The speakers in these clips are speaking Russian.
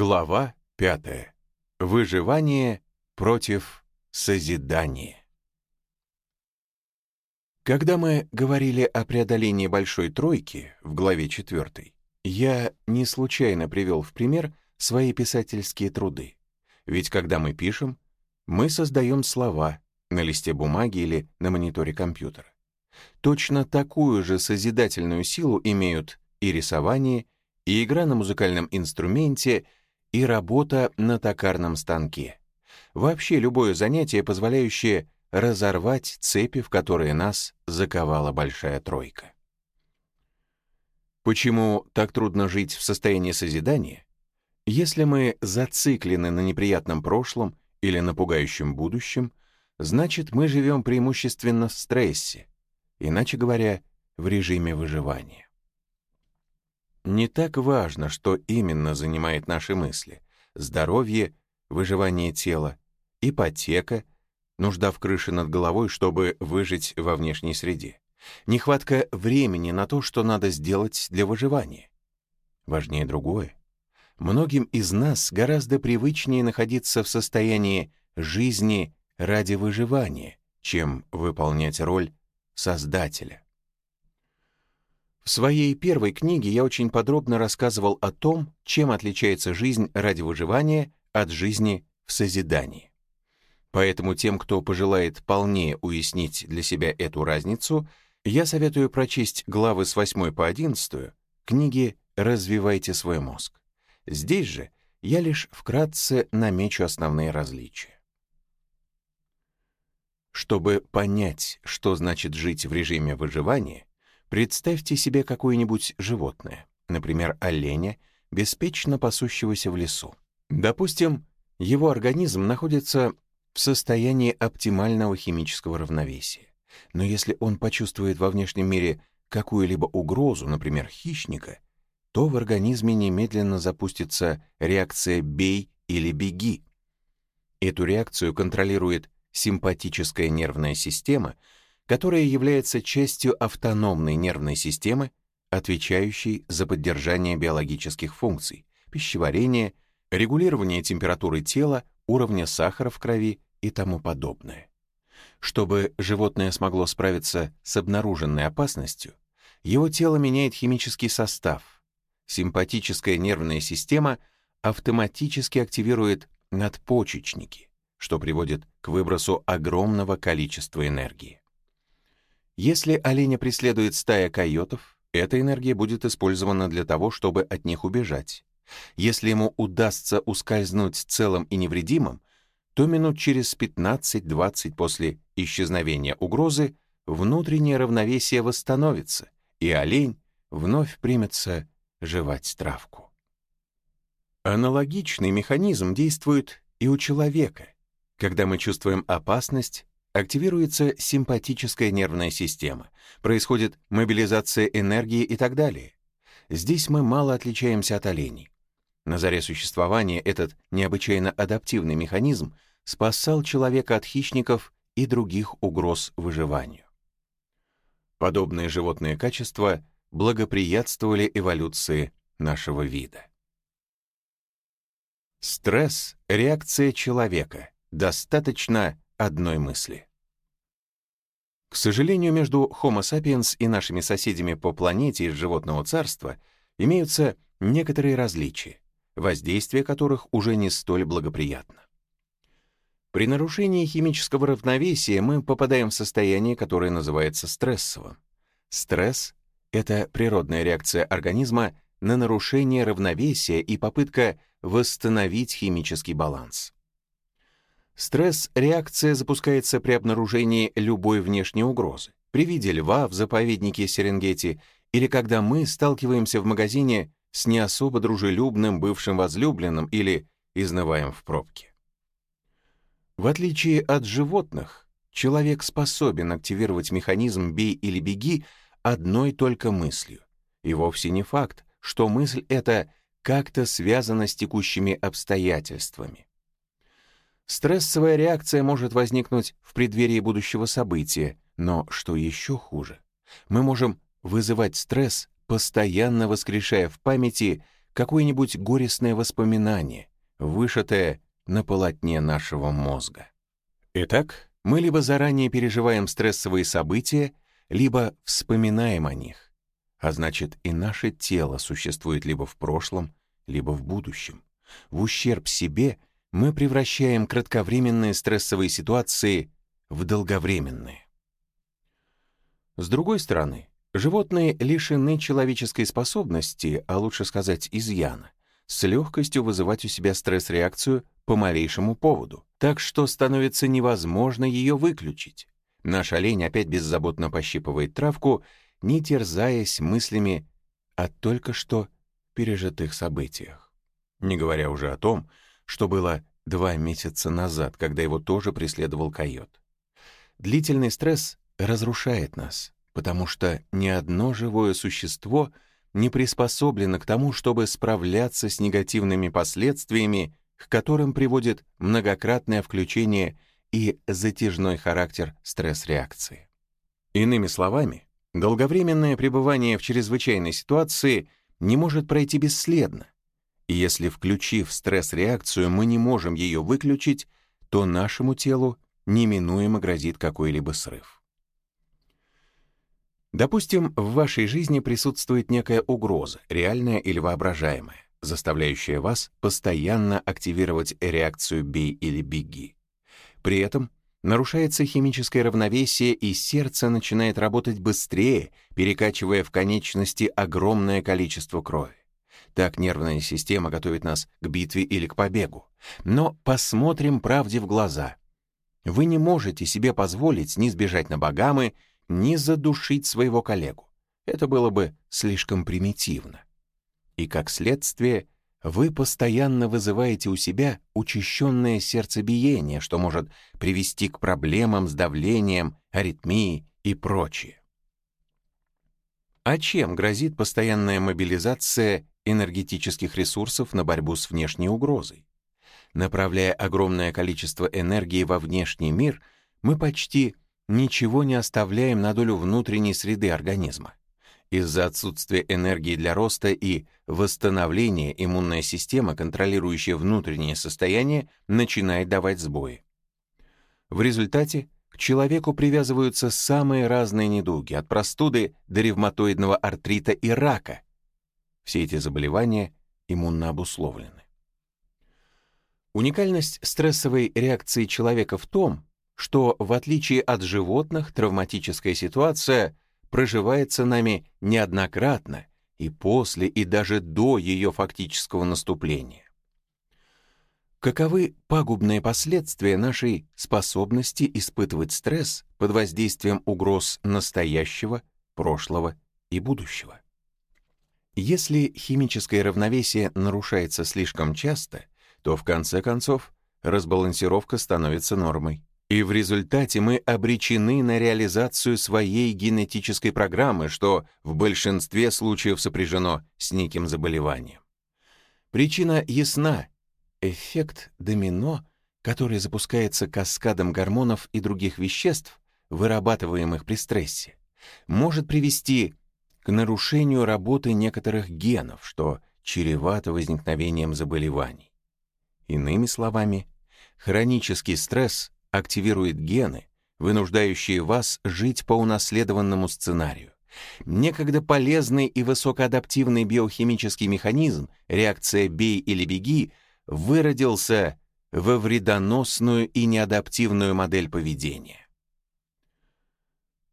Глава 5. Выживание против созидания. Когда мы говорили о преодолении большой тройки в главе 4, я не случайно привел в пример свои писательские труды. Ведь когда мы пишем, мы создаем слова на листе бумаги или на мониторе компьютера. Точно такую же созидательную силу имеют и рисование, и игра на музыкальном инструменте — и работа на токарном станке. Вообще любое занятие, позволяющее разорвать цепи, в которые нас заковала большая тройка. Почему так трудно жить в состоянии созидания? Если мы зациклены на неприятном прошлом или на пугающем будущем, значит, мы живем преимущественно в стрессе, иначе говоря, в режиме выживания. Не так важно, что именно занимает наши мысли. Здоровье, выживание тела, ипотека, нужда в крыше над головой, чтобы выжить во внешней среде. Нехватка времени на то, что надо сделать для выживания. Важнее другое. Многим из нас гораздо привычнее находиться в состоянии жизни ради выживания, чем выполнять роль создателя. В своей первой книге я очень подробно рассказывал о том, чем отличается жизнь ради выживания от жизни в созидании. Поэтому тем, кто пожелает полнее уяснить для себя эту разницу, я советую прочесть главы с 8 по 11 книги «Развивайте свой мозг». Здесь же я лишь вкратце намечу основные различия. Чтобы понять, что значит жить в режиме выживания, Представьте себе какое-нибудь животное, например, оленя, беспечно пасущегося в лесу. Допустим, его организм находится в состоянии оптимального химического равновесия. Но если он почувствует во внешнем мире какую-либо угрозу, например, хищника, то в организме немедленно запустится реакция «бей» или «беги». Эту реакцию контролирует симпатическая нервная система — которая является частью автономной нервной системы, отвечающей за поддержание биологических функций, пищеварение, регулирование температуры тела, уровня сахара в крови и тому подобное. Чтобы животное смогло справиться с обнаруженной опасностью, его тело меняет химический состав. Симпатическая нервная система автоматически активирует надпочечники, что приводит к выбросу огромного количества энергии. Если оленя преследует стая койотов, эта энергия будет использована для того, чтобы от них убежать. Если ему удастся ускользнуть целым и невредимым, то минут через 15-20 после исчезновения угрозы внутреннее равновесие восстановится, и олень вновь примется жевать травку. Аналогичный механизм действует и у человека. Когда мы чувствуем опасность, активируется симпатическая нервная система, происходит мобилизация энергии и так далее. Здесь мы мало отличаемся от оленей. На заре существования этот необычайно адаптивный механизм спасал человека от хищников и других угроз выживанию. Подобные животные качества благоприятствовали эволюции нашего вида. Стресс — реакция человека. Достаточно одной мысли. К сожалению, между Homo sapiens и нашими соседями по планете из животного царства имеются некоторые различия, воздействие которых уже не столь благоприятно. При нарушении химического равновесия мы попадаем в состояние, которое называется стрессовым. Стресс — это природная реакция организма на нарушение равновесия и попытка восстановить химический баланс. Стресс-реакция запускается при обнаружении любой внешней угрозы, при виде льва в заповеднике Серенгети или когда мы сталкиваемся в магазине с не особо дружелюбным бывшим возлюбленным или изнываем в пробке. В отличие от животных, человек способен активировать механизм «бей или беги» одной только мыслью. И вовсе не факт, что мысль эта как-то связана с текущими обстоятельствами. Стрессовая реакция может возникнуть в преддверии будущего события, но что еще хуже, мы можем вызывать стресс, постоянно воскрешая в памяти какое-нибудь горестное воспоминание, вышитое на полотне нашего мозга. Итак, мы либо заранее переживаем стрессовые события, либо вспоминаем о них, а значит и наше тело существует либо в прошлом, либо в будущем. В ущерб себе мы превращаем кратковременные стрессовые ситуации в долговременные. С другой стороны, животные лишены человеческой способности, а лучше сказать изъяна, с легкостью вызывать у себя стресс-реакцию по малейшему поводу, так что становится невозможно ее выключить. Наш олень опять беззаботно пощипывает травку, не терзаясь мыслями о только что пережитых событиях. Не говоря уже о том, что было два месяца назад, когда его тоже преследовал койот. Длительный стресс разрушает нас, потому что ни одно живое существо не приспособлено к тому, чтобы справляться с негативными последствиями, к которым приводит многократное включение и затяжной характер стресс-реакции. Иными словами, долговременное пребывание в чрезвычайной ситуации не может пройти бесследно, и если, включив стресс-реакцию, мы не можем ее выключить, то нашему телу неминуемо грозит какой-либо срыв. Допустим, в вашей жизни присутствует некая угроза, реальная или воображаемая, заставляющая вас постоянно активировать реакцию «бей» или «беги». При этом нарушается химическое равновесие, и сердце начинает работать быстрее, перекачивая в конечности огромное количество крови. Так нервная система готовит нас к битве или к побегу. Но посмотрим правде в глаза. Вы не можете себе позволить ни сбежать на Багамы, ни задушить своего коллегу. Это было бы слишком примитивно. И как следствие, вы постоянно вызываете у себя учащенное сердцебиение, что может привести к проблемам с давлением, аритмией и прочее. А чем грозит постоянная мобилизация энергетических ресурсов на борьбу с внешней угрозой? Направляя огромное количество энергии во внешний мир, мы почти ничего не оставляем на долю внутренней среды организма. Из-за отсутствия энергии для роста и восстановления иммунная система, контролирующая внутреннее состояние, начинает давать сбои. В результате к человеку привязываются самые разные недуги, от простуды до ревматоидного артрита и рака. Все эти заболевания иммунно обусловлены. Уникальность стрессовой реакции человека в том, что, в отличие от животных, травматическая ситуация проживается нами неоднократно и после, и даже до ее фактического наступления. Каковы пагубные последствия нашей способности испытывать стресс под воздействием угроз настоящего, прошлого и будущего? Если химическое равновесие нарушается слишком часто, то в конце концов разбалансировка становится нормой. И в результате мы обречены на реализацию своей генетической программы, что в большинстве случаев сопряжено с неким заболеванием. Причина ясна. Эффект домино, который запускается каскадом гормонов и других веществ, вырабатываемых при стрессе, может привести к нарушению работы некоторых генов, что чревато возникновением заболеваний. Иными словами, хронический стресс активирует гены, вынуждающие вас жить по унаследованному сценарию. Некогда полезный и высокоадаптивный биохимический механизм, реакция «бей или беги», выродился во вредоносную и неадаптивную модель поведения.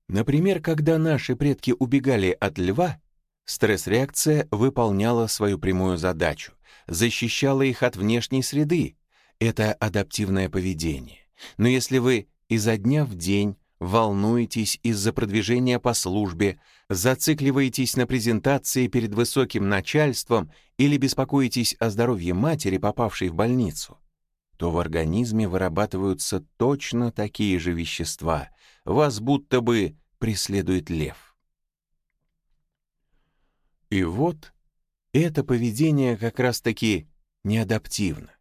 Например, когда наши предки убегали от льва, стресс-реакция выполняла свою прямую задачу, защищала их от внешней среды. Это адаптивное поведение. Но если вы изо дня в день волнуетесь из-за продвижения по службе, зацикливаетесь на презентации перед высоким начальством или беспокоитесь о здоровье матери, попавшей в больницу, то в организме вырабатываются точно такие же вещества. Вас будто бы преследует лев. И вот это поведение как раз-таки неадаптивно.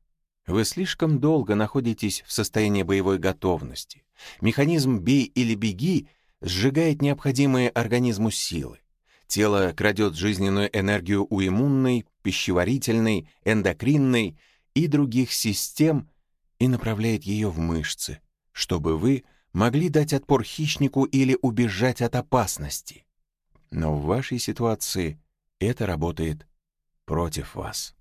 Вы слишком долго находитесь в состоянии боевой готовности. Механизм «бей или беги» сжигает необходимые организму силы. Тело крадет жизненную энергию у иммунной, пищеварительной, эндокринной и других систем и направляет ее в мышцы, чтобы вы могли дать отпор хищнику или убежать от опасности. Но в вашей ситуации это работает против вас.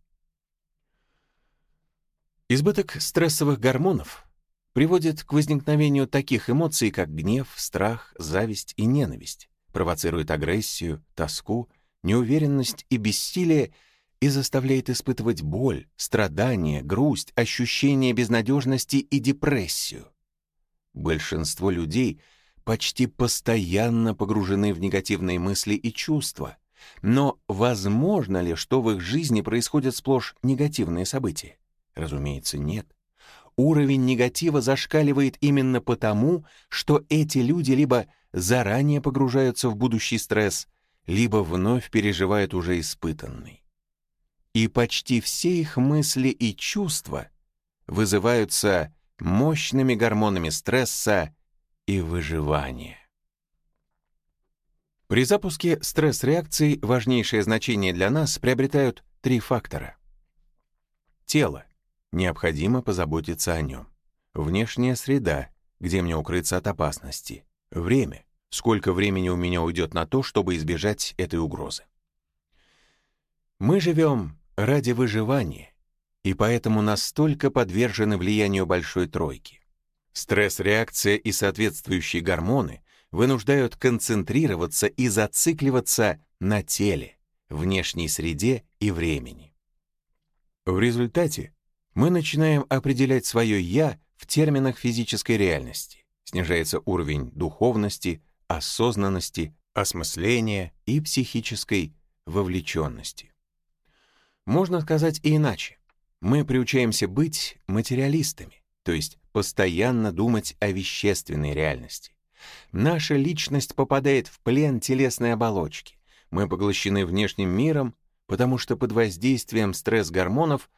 Избыток стрессовых гормонов приводит к возникновению таких эмоций, как гнев, страх, зависть и ненависть, провоцирует агрессию, тоску, неуверенность и бессилие и заставляет испытывать боль, страдания, грусть, ощущение безнадежности и депрессию. Большинство людей почти постоянно погружены в негативные мысли и чувства. Но возможно ли, что в их жизни происходят сплошь негативные события? Разумеется, нет. Уровень негатива зашкаливает именно потому, что эти люди либо заранее погружаются в будущий стресс, либо вновь переживают уже испытанный. И почти все их мысли и чувства вызываются мощными гормонами стресса и выживания. При запуске стресс-реакций важнейшее значение для нас приобретают три фактора. Тело. Необходимо позаботиться о нем. Внешняя среда, где мне укрыться от опасности. Время. Сколько времени у меня уйдет на то, чтобы избежать этой угрозы. Мы живем ради выживания, и поэтому настолько подвержены влиянию большой тройки. Стресс-реакция и соответствующие гормоны вынуждают концентрироваться и зацикливаться на теле, внешней среде и времени. В результате мы начинаем определять свое «я» в терминах физической реальности. Снижается уровень духовности, осознанности, осмысления и психической вовлеченности. Можно сказать и иначе мы приучаемся быть материалистами, то есть постоянно думать о вещественной реальности. Наша личность попадает в плен телесной оболочки. Мы поглощены внешним миром, потому что под воздействием стресс-гормонов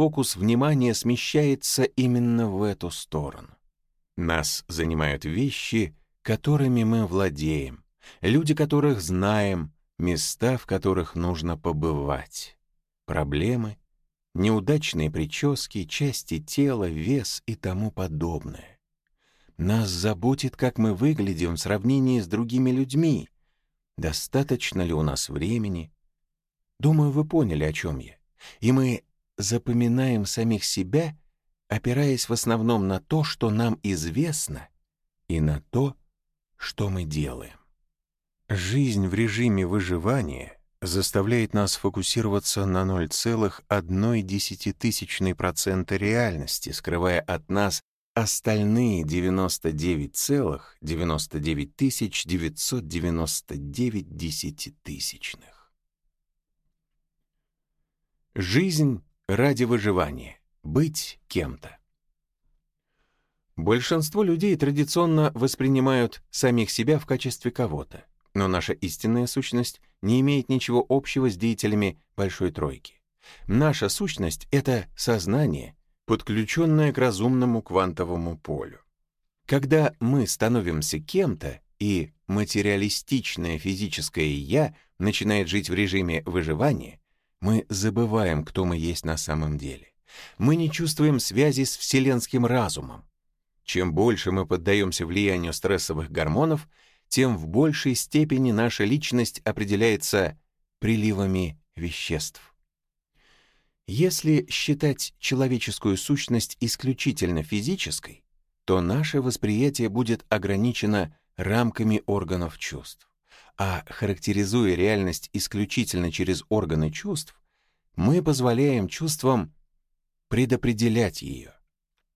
фокус внимания смещается именно в эту сторону. Нас занимают вещи, которыми мы владеем, люди, которых знаем, места, в которых нужно побывать, проблемы, неудачные прически, части тела, вес и тому подобное. Нас заботит, как мы выглядим в сравнении с другими людьми. Достаточно ли у нас времени? Думаю, вы поняли, о чем я. И мы запоминаем самих себя, опираясь в основном на то, что нам известно, и на то, что мы делаем. Жизнь в режиме выживания — заставляет нас фокусироваться на 0,1% реальности, скрывая от нас остальные 99,99 999 десятитысячных. Жизнь ради выживания. Быть кем-то. Большинство людей традиционно воспринимают самих себя в качестве кого-то. Но наша истинная сущность не имеет ничего общего с деятелями Большой Тройки. Наша сущность — это сознание, подключенное к разумному квантовому полю. Когда мы становимся кем-то, и материалистичное физическое «я» начинает жить в режиме выживания, мы забываем, кто мы есть на самом деле. Мы не чувствуем связи с вселенским разумом. Чем больше мы поддаемся влиянию стрессовых гормонов, тем в большей степени наша личность определяется приливами веществ. Если считать человеческую сущность исключительно физической, то наше восприятие будет ограничено рамками органов чувств. А характеризуя реальность исключительно через органы чувств, мы позволяем чувствам предопределять ее.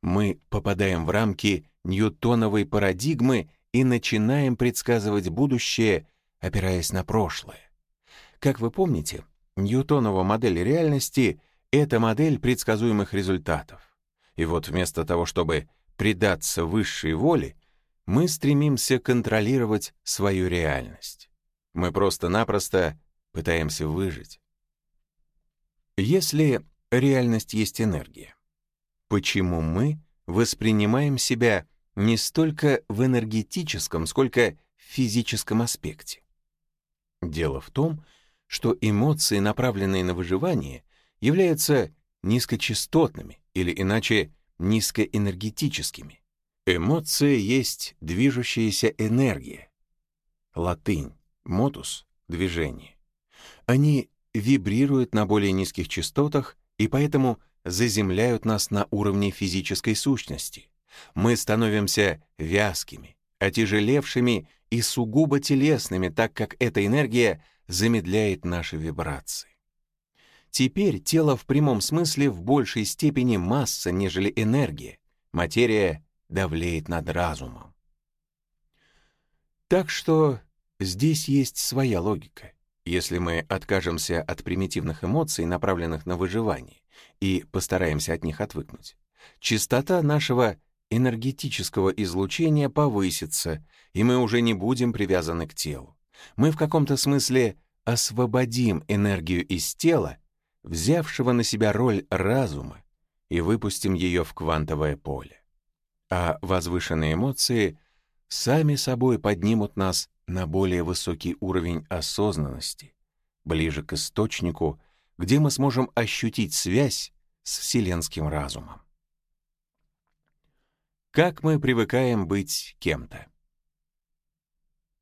Мы попадаем в рамки ньютоновой парадигмы и начинаем предсказывать будущее, опираясь на прошлое. Как вы помните, Ньютонова модель реальности — это модель предсказуемых результатов. И вот вместо того, чтобы предаться высшей воле, мы стремимся контролировать свою реальность. Мы просто-напросто пытаемся выжить. Если реальность есть энергия, почему мы воспринимаем себя не столько в энергетическом, сколько в физическом аспекте. Дело в том, что эмоции, направленные на выживание, являются низкочастотными или иначе низкоэнергетическими. Эмоция есть движущаяся энергия. Латынь, модус, движение. Они вибрируют на более низких частотах и поэтому заземляют нас на уровне физической сущности. Мы становимся вязкими, отяжелевшими и сугубо телесными, так как эта энергия замедляет наши вибрации. Теперь тело в прямом смысле в большей степени масса, нежели энергия. Материя давлеет над разумом. Так что здесь есть своя логика. Если мы откажемся от примитивных эмоций, направленных на выживание, и постараемся от них отвыкнуть, частота нашего энергетического излучения повысится, и мы уже не будем привязаны к телу. Мы в каком-то смысле освободим энергию из тела, взявшего на себя роль разума, и выпустим ее в квантовое поле. А возвышенные эмоции сами собой поднимут нас на более высокий уровень осознанности, ближе к источнику, где мы сможем ощутить связь с вселенским разумом. Как мы привыкаем быть кем-то?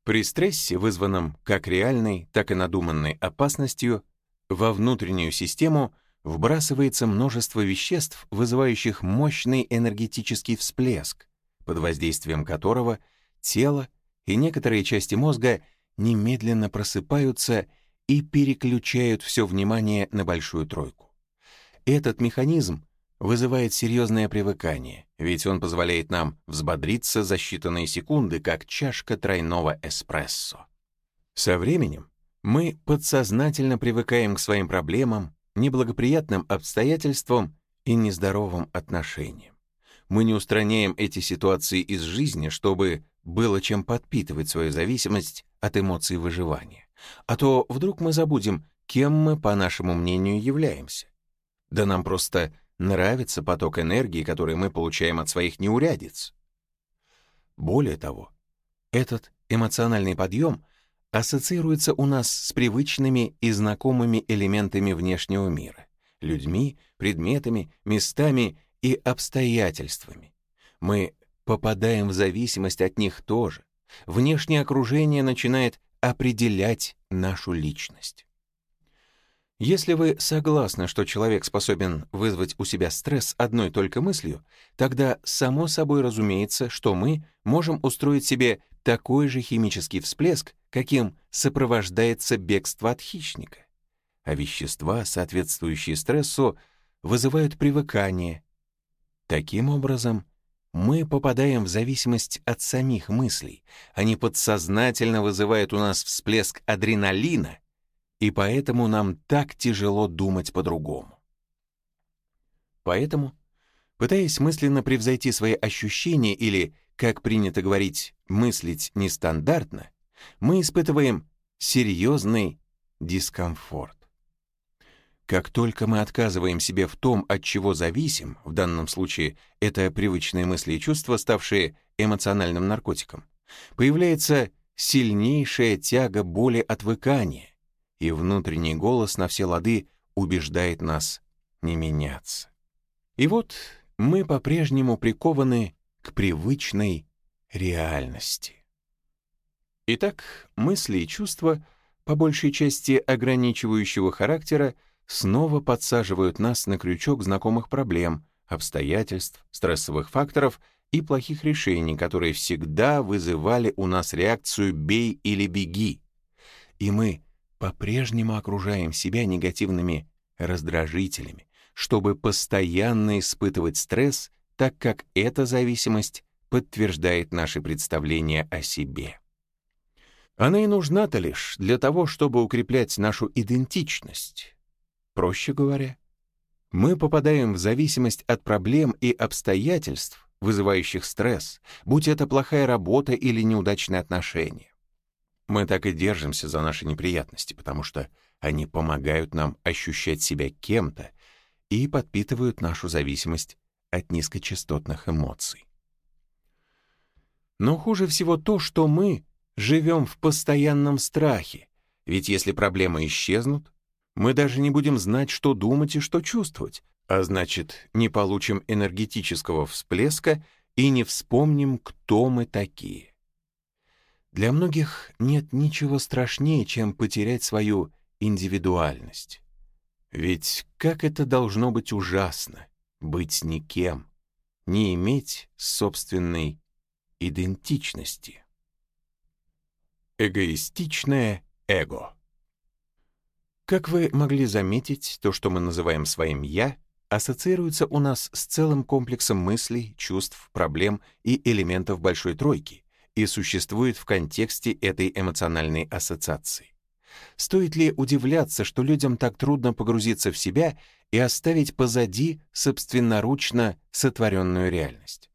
При стрессе, вызванном как реальной, так и надуманной опасностью, во внутреннюю систему вбрасывается множество веществ, вызывающих мощный энергетический всплеск, под воздействием которого тело и некоторые части мозга немедленно просыпаются и переключают все внимание на большую тройку. Этот механизм вызывает серьезное привыкание, ведь он позволяет нам взбодриться за считанные секунды, как чашка тройного эспрессо. Со временем мы подсознательно привыкаем к своим проблемам, неблагоприятным обстоятельствам и нездоровым отношениям. Мы не устраняем эти ситуации из жизни, чтобы было чем подпитывать свою зависимость от эмоций выживания. А то вдруг мы забудем, кем мы, по нашему мнению, являемся. Да нам просто нравится поток энергии, который мы получаем от своих неурядиц. Более того, этот эмоциональный подъем ассоциируется у нас с привычными и знакомыми элементами внешнего мира, людьми, предметами, местами и обстоятельствами. Мы попадаем в зависимость от них тоже. Внешнее окружение начинает определять нашу личность. Если вы согласны, что человек способен вызвать у себя стресс одной только мыслью, тогда само собой разумеется, что мы можем устроить себе такой же химический всплеск, каким сопровождается бегство от хищника. А вещества, соответствующие стрессу, вызывают привыкание. Таким образом, мы попадаем в зависимость от самих мыслей. Они подсознательно вызывают у нас всплеск адреналина, и поэтому нам так тяжело думать по-другому. Поэтому, пытаясь мысленно превзойти свои ощущения или, как принято говорить, мыслить нестандартно, мы испытываем серьезный дискомфорт. Как только мы отказываем себе в том, от чего зависим, в данном случае это привычные мысли и чувства, ставшие эмоциональным наркотиком, появляется сильнейшая тяга боли отвыкания, и внутренний голос на все лады убеждает нас не меняться. И вот мы по-прежнему прикованы к привычной реальности. Итак, мысли и чувства, по большей части ограничивающего характера, снова подсаживают нас на крючок знакомых проблем, обстоятельств, стрессовых факторов и плохих решений, которые всегда вызывали у нас реакцию «бей или беги». И мы по-прежнему окружаем себя негативными раздражителями, чтобы постоянно испытывать стресс, так как эта зависимость подтверждает наши представления о себе. Она и нужна-то лишь для того, чтобы укреплять нашу идентичность, Проще говоря, мы попадаем в зависимость от проблем и обстоятельств, вызывающих стресс, будь это плохая работа или неудачные отношения. Мы так и держимся за наши неприятности, потому что они помогают нам ощущать себя кем-то и подпитывают нашу зависимость от низкочастотных эмоций. Но хуже всего то, что мы живем в постоянном страхе, Ведь если проблемы исчезнут, мы даже не будем знать, что думать и что чувствовать, а значит, не получим энергетического всплеска и не вспомним, кто мы такие. Для многих нет ничего страшнее, чем потерять свою индивидуальность. Ведь как это должно быть ужасно — быть никем, не иметь собственной идентичности. Эгоистичное эго. Как вы могли заметить, то, что мы называем своим «я», ассоциируется у нас с целым комплексом мыслей, чувств, проблем и элементов большой тройки и существует в контексте этой эмоциональной ассоциации. Стоит ли удивляться, что людям так трудно погрузиться в себя и оставить позади собственноручно сотворенную реальность?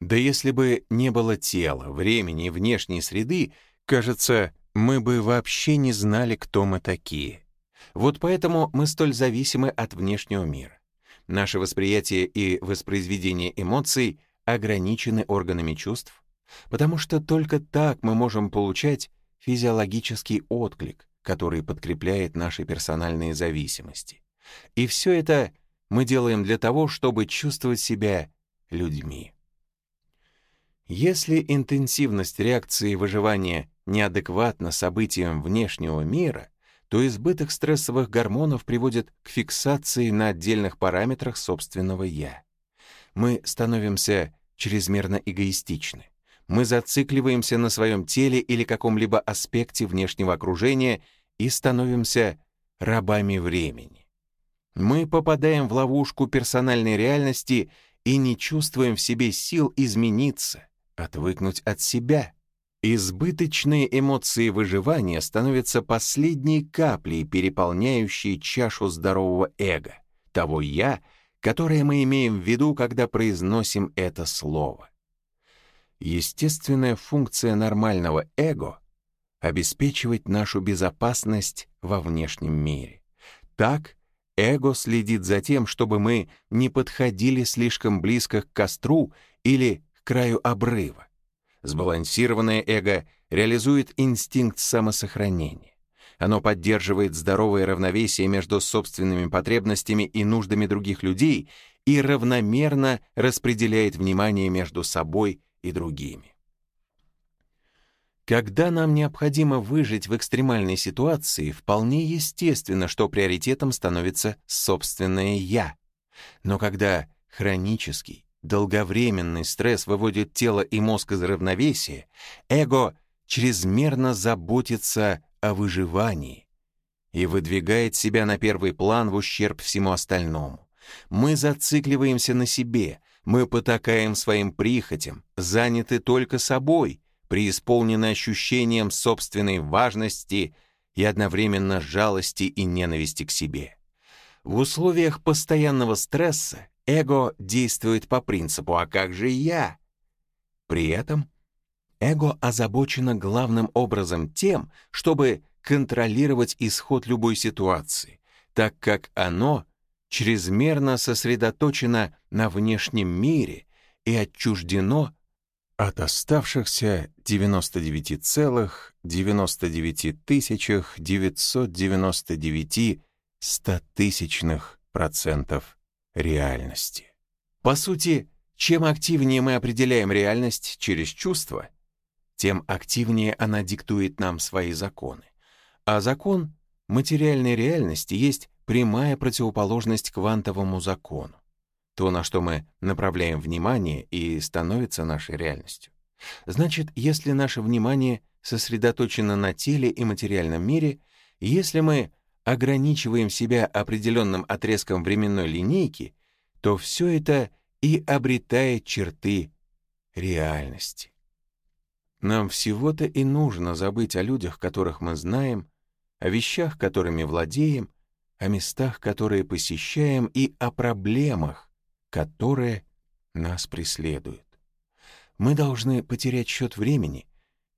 Да если бы не было тела, времени и внешней среды, кажется, мы бы вообще не знали, кто мы такие. Вот поэтому мы столь зависимы от внешнего мира. Наше восприятие и воспроизведение эмоций ограничены органами чувств, потому что только так мы можем получать физиологический отклик, который подкрепляет наши персональные зависимости. И все это мы делаем для того, чтобы чувствовать себя людьми. Если интенсивность реакции выживания неадекватна событиям внешнего мира, то избыток стрессовых гормонов приводит к фиксации на отдельных параметрах собственного «я». Мы становимся чрезмерно эгоистичны. Мы зацикливаемся на своем теле или каком-либо аспекте внешнего окружения и становимся рабами времени. Мы попадаем в ловушку персональной реальности и не чувствуем в себе сил измениться, отвыкнуть от себя. Избыточные эмоции выживания становятся последней каплей, переполняющей чашу здорового эго, того «я», которое мы имеем в виду, когда произносим это слово. Естественная функция нормального эго — обеспечивать нашу безопасность во внешнем мире. Так эго следит за тем, чтобы мы не подходили слишком близко к костру или к краю обрыва. Сбалансированное эго реализует инстинкт самосохранения. Оно поддерживает здоровое равновесие между собственными потребностями и нуждами других людей и равномерно распределяет внимание между собой и другими. Когда нам необходимо выжить в экстремальной ситуации, вполне естественно, что приоритетом становится собственное «я». Но когда хронический, Долговременный стресс выводит тело и мозг из равновесия, эго чрезмерно заботится о выживании и выдвигает себя на первый план в ущерб всему остальному. Мы зацикливаемся на себе, мы потакаем своим прихотям, заняты только собой, преисполнены ощущением собственной важности и одновременно жалости и ненависти к себе. В условиях постоянного стресса Эго действует по принципу «а как же я?». При этом эго озабочено главным образом тем, чтобы контролировать исход любой ситуации, так как оно чрезмерно сосредоточено на внешнем мире и отчуждено от оставшихся 99,99 999 стотысячных процентов реальности. По сути, чем активнее мы определяем реальность через чувства, тем активнее она диктует нам свои законы. А закон материальной реальности есть прямая противоположность квантовому закону. То, на что мы направляем внимание, и становится нашей реальностью. Значит, если наше внимание сосредоточено на теле и материальном мире, если мы ограничиваем себя определенным отрезком временной линейки, то все это и обретает черты реальности. Нам всего-то и нужно забыть о людях, которых мы знаем, о вещах, которыми владеем, о местах, которые посещаем, и о проблемах, которые нас преследуют. Мы должны потерять счет времени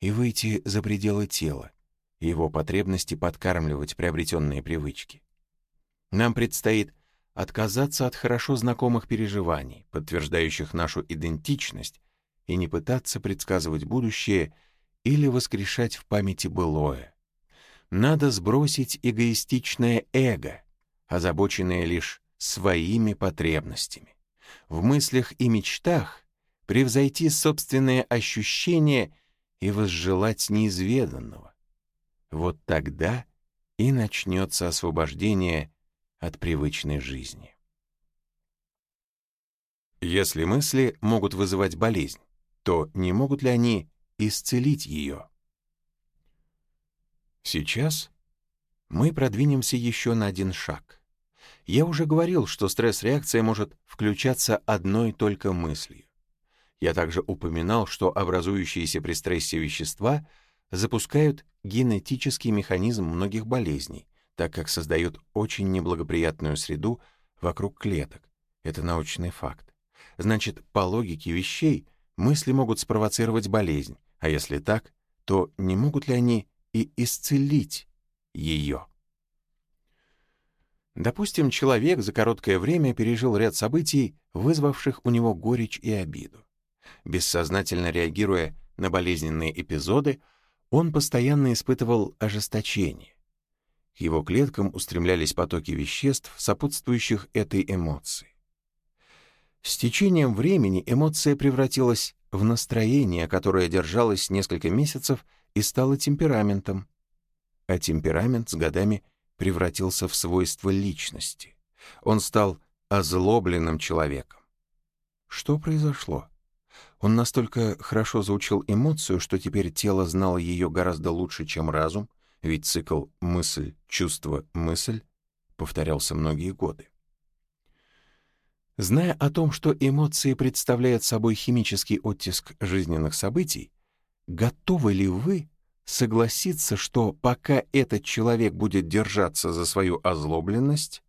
и выйти за пределы тела, его потребности подкармливать приобретенные привычки. Нам предстоит отказаться от хорошо знакомых переживаний, подтверждающих нашу идентичность, и не пытаться предсказывать будущее или воскрешать в памяти былое. Надо сбросить эгоистичное эго, озабоченное лишь своими потребностями. В мыслях и мечтах превзойти собственные ощущения и возжелать неизведанного. Вот тогда и начнется освобождение от привычной жизни. Если мысли могут вызывать болезнь, то не могут ли они исцелить ее? Сейчас мы продвинемся еще на один шаг. Я уже говорил, что стресс-реакция может включаться одной только мыслью. Я также упоминал, что образующиеся при стрессе вещества запускают генетический механизм многих болезней, так как создают очень неблагоприятную среду вокруг клеток. Это научный факт. Значит, по логике вещей, мысли могут спровоцировать болезнь, а если так, то не могут ли они и исцелить ее? Допустим, человек за короткое время пережил ряд событий, вызвавших у него горечь и обиду. Бессознательно реагируя на болезненные эпизоды, он постоянно испытывал ожесточение. К его клеткам устремлялись потоки веществ, сопутствующих этой эмоции. С течением времени эмоция превратилась в настроение, которое держалось несколько месяцев и стало темпераментом. А темперамент с годами превратился в свойство личности. Он стал озлобленным человеком. Что произошло? Он настолько хорошо заучил эмоцию, что теперь тело знало ее гораздо лучше, чем разум, ведь цикл «мысль, чувство, мысль» повторялся многие годы. Зная о том, что эмоции представляют собой химический оттиск жизненных событий, готовы ли вы согласиться, что пока этот человек будет держаться за свою озлобленность,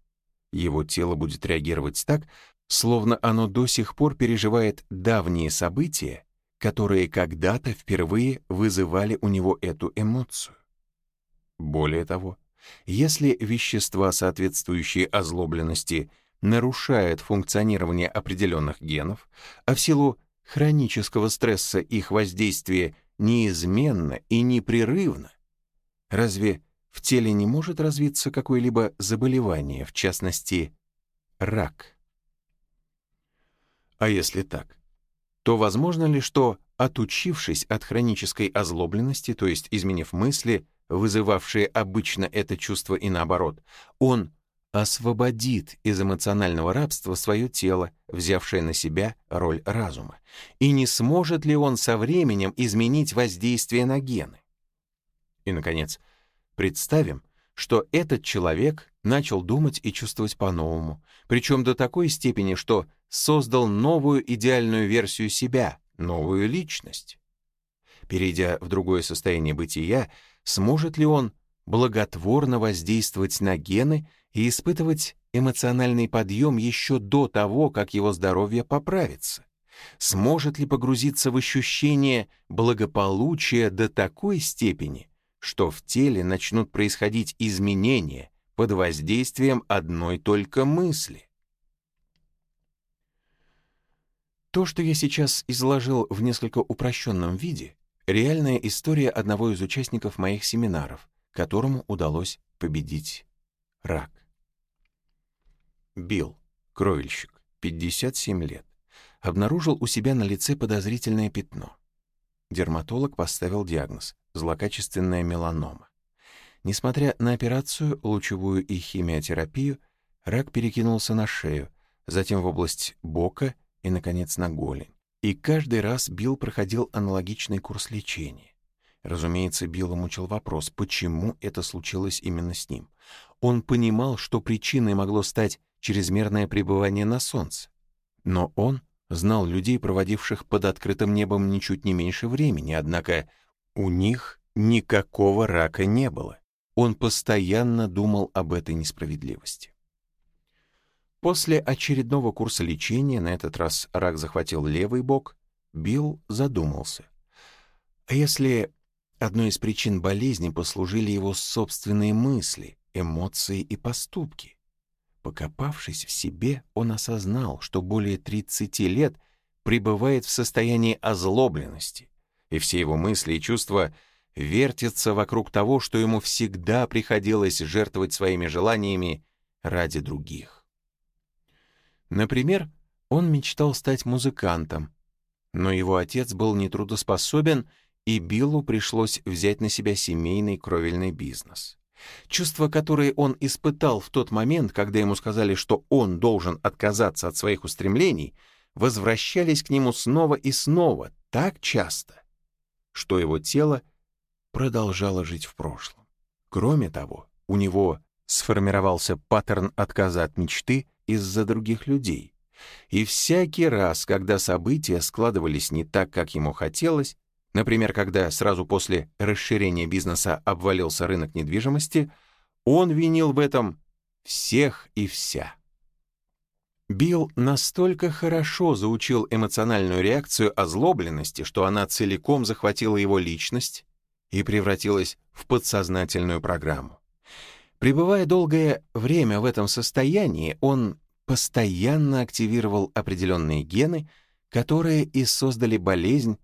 его тело будет реагировать так, словно оно до сих пор переживает давние события, которые когда-то впервые вызывали у него эту эмоцию. Более того, если вещества, соответствующие озлобленности, нарушают функционирование определенных генов, а в силу хронического стресса их воздействие неизменно и непрерывно, разве в теле не может развиться какое-либо заболевание, в частности, рак? А если так, то возможно ли, что, отучившись от хронической озлобленности, то есть изменив мысли, вызывавшие обычно это чувство и наоборот, он освободит из эмоционального рабства свое тело, взявшее на себя роль разума? И не сможет ли он со временем изменить воздействие на гены? И, наконец, представим, что этот человек начал думать и чувствовать по-новому, причем до такой степени, что создал новую идеальную версию себя, новую личность. Перейдя в другое состояние бытия, сможет ли он благотворно воздействовать на гены и испытывать эмоциональный подъем еще до того, как его здоровье поправится? Сможет ли погрузиться в ощущение благополучия до такой степени, что в теле начнут происходить изменения под воздействием одной только мысли? То, что я сейчас изложил в несколько упрощенном виде, реальная история одного из участников моих семинаров, которому удалось победить рак. Билл, кровельщик, 57 лет, обнаружил у себя на лице подозрительное пятно. Дерматолог поставил диагноз – злокачественная меланома. Несмотря на операцию, лучевую и химиотерапию, рак перекинулся на шею, затем в область бока – и, наконец, на голень. И каждый раз Билл проходил аналогичный курс лечения. Разумеется, Билла мучил вопрос, почему это случилось именно с ним. Он понимал, что причиной могло стать чрезмерное пребывание на солнце. Но он знал людей, проводивших под открытым небом ничуть не меньше времени, однако у них никакого рака не было. Он постоянно думал об этой несправедливости. После очередного курса лечения, на этот раз рак захватил левый бок, Билл задумался. А если одной из причин болезни послужили его собственные мысли, эмоции и поступки? Покопавшись в себе, он осознал, что более 30 лет пребывает в состоянии озлобленности, и все его мысли и чувства вертится вокруг того, что ему всегда приходилось жертвовать своими желаниями ради других. Например, он мечтал стать музыкантом, но его отец был нетрудоспособен, и Биллу пришлось взять на себя семейный кровельный бизнес. Чувства, которые он испытал в тот момент, когда ему сказали, что он должен отказаться от своих устремлений, возвращались к нему снова и снова так часто, что его тело продолжало жить в прошлом. Кроме того, у него сформировался паттерн отказа от мечты из-за других людей. И всякий раз, когда события складывались не так, как ему хотелось, например, когда сразу после расширения бизнеса обвалился рынок недвижимости, он винил в этом всех и вся. Билл настолько хорошо заучил эмоциональную реакцию озлобленности, что она целиком захватила его личность и превратилась в подсознательную программу. Пребывая долгое время в этом состоянии, он постоянно активировал определенные гены, которые и создали болезнь,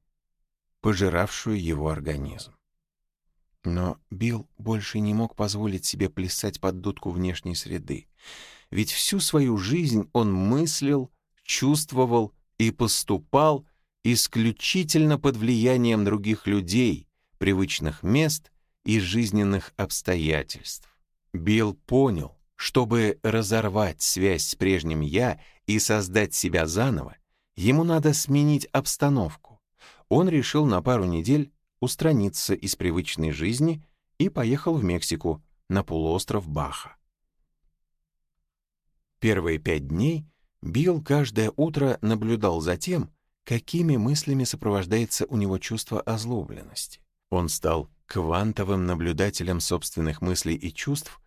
пожиравшую его организм. Но Билл больше не мог позволить себе плясать под дудку внешней среды, ведь всю свою жизнь он мыслил, чувствовал и поступал исключительно под влиянием других людей, привычных мест и жизненных обстоятельств. Билл понял, чтобы разорвать связь с прежним «я» и создать себя заново, ему надо сменить обстановку. Он решил на пару недель устраниться из привычной жизни и поехал в Мексику, на полуостров Баха. Первые пять дней Билл каждое утро наблюдал за тем, какими мыслями сопровождается у него чувство озлобленности. Он стал квантовым наблюдателем собственных мыслей и чувств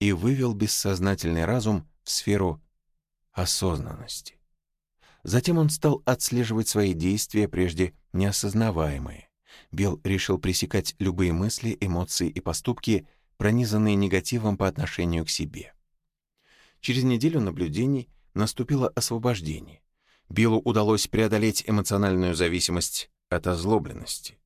и вывел бессознательный разум в сферу осознанности. Затем он стал отслеживать свои действия, прежде неосознаваемые. Билл решил пресекать любые мысли, эмоции и поступки, пронизанные негативом по отношению к себе. Через неделю наблюдений наступило освобождение. Биллу удалось преодолеть эмоциональную зависимость от озлобленности,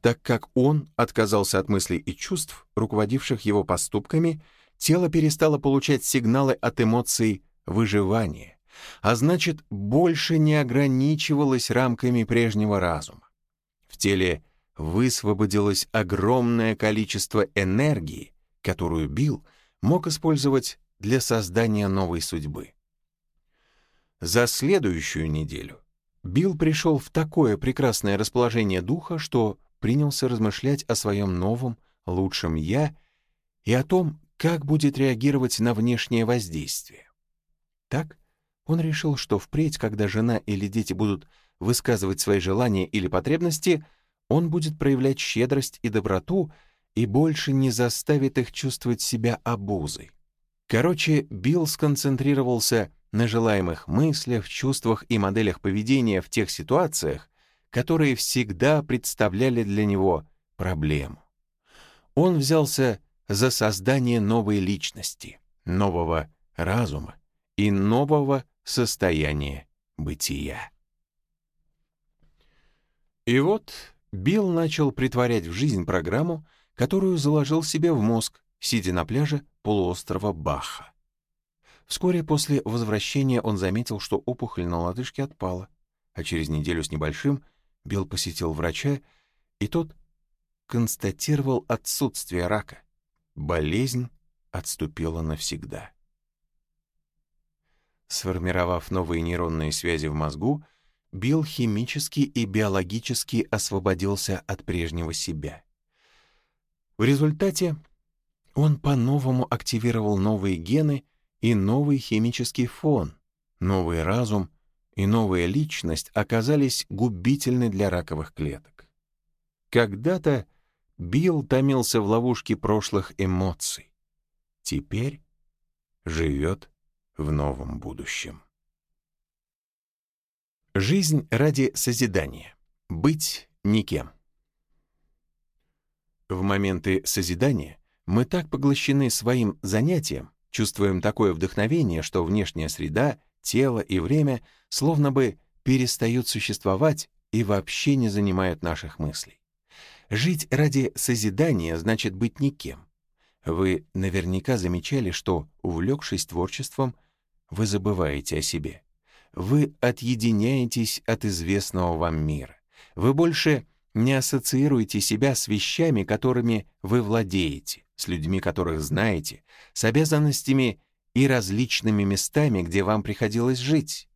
так как он отказался от мыслей и чувств, руководивших его поступками, тело перестало получать сигналы от эмоций выживания, а значит, больше не ограничивалось рамками прежнего разума. В теле высвободилось огромное количество энергии, которую Билл мог использовать для создания новой судьбы. За следующую неделю Билл пришел в такое прекрасное расположение духа, что принялся размышлять о своем новом, лучшем «я» и о том, как будет реагировать на внешнее воздействие. Так он решил, что впредь, когда жена или дети будут высказывать свои желания или потребности, он будет проявлять щедрость и доброту и больше не заставит их чувствовать себя обузой. Короче, Билл сконцентрировался на желаемых мыслях, чувствах и моделях поведения в тех ситуациях, которые всегда представляли для него проблему. Он взялся за создание новой личности, нового разума и нового состояния бытия. И вот Билл начал притворять в жизнь программу, которую заложил себе в мозг, сидя на пляже полуострова Баха. Вскоре после возвращения он заметил, что опухоль на лодыжке отпала, а через неделю с небольшим Билл посетил врача, и тот констатировал отсутствие рака. Болезнь отступила навсегда. Сформировав новые нейронные связи в мозгу, Билл химически и биологически освободился от прежнего себя. В результате он по-новому активировал новые гены и новый химический фон, новый разум и новая личность оказались губительны для раковых клеток. Когда-то Билл томился в ловушке прошлых эмоций. Теперь живет в новом будущем. Жизнь ради созидания. Быть никем. В моменты созидания мы так поглощены своим занятием, чувствуем такое вдохновение, что внешняя среда, тело и время словно бы перестают существовать и вообще не занимают наших мыслей. Жить ради созидания значит быть никем. Вы наверняка замечали, что, увлекшись творчеством, вы забываете о себе. Вы отъединяетесь от известного вам мира. Вы больше не ассоциируете себя с вещами, которыми вы владеете, с людьми, которых знаете, с обязанностями и различными местами, где вам приходилось жить.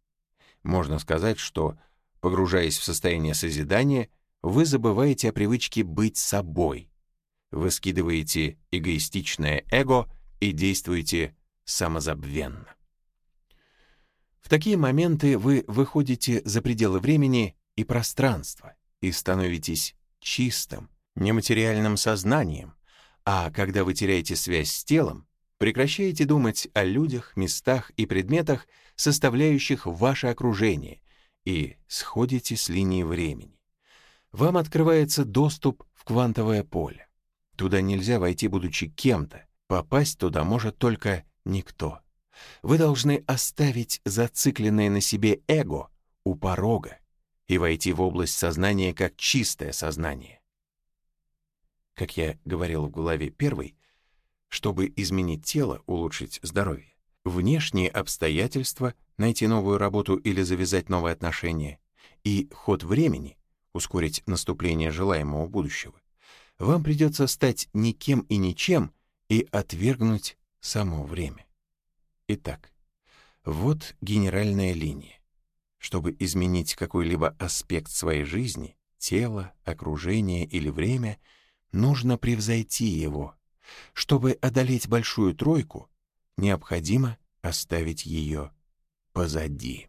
Можно сказать, что, погружаясь в состояние созидания, вы забываете о привычке быть собой. Вы скидываете эгоистичное эго и действуете самозабвенно. В такие моменты вы выходите за пределы времени и пространства и становитесь чистым, нематериальным сознанием, а когда вы теряете связь с телом, прекращаете думать о людях, местах и предметах, составляющих ваше окружение, и сходите с линии времени. Вам открывается доступ в квантовое поле. Туда нельзя войти, будучи кем-то. Попасть туда может только никто. Вы должны оставить зацикленное на себе эго у порога и войти в область сознания как чистое сознание. Как я говорил в главе первой, чтобы изменить тело, улучшить здоровье, внешние обстоятельства, найти новую работу или завязать новые отношения, и ход времени, ускорить наступление желаемого будущего, вам придется стать никем и ничем и отвергнуть само время. Итак, вот генеральная линия. Чтобы изменить какой-либо аспект своей жизни, тело, окружение или время, нужно превзойти его. Чтобы одолеть большую тройку, необходимо оставить ее позади.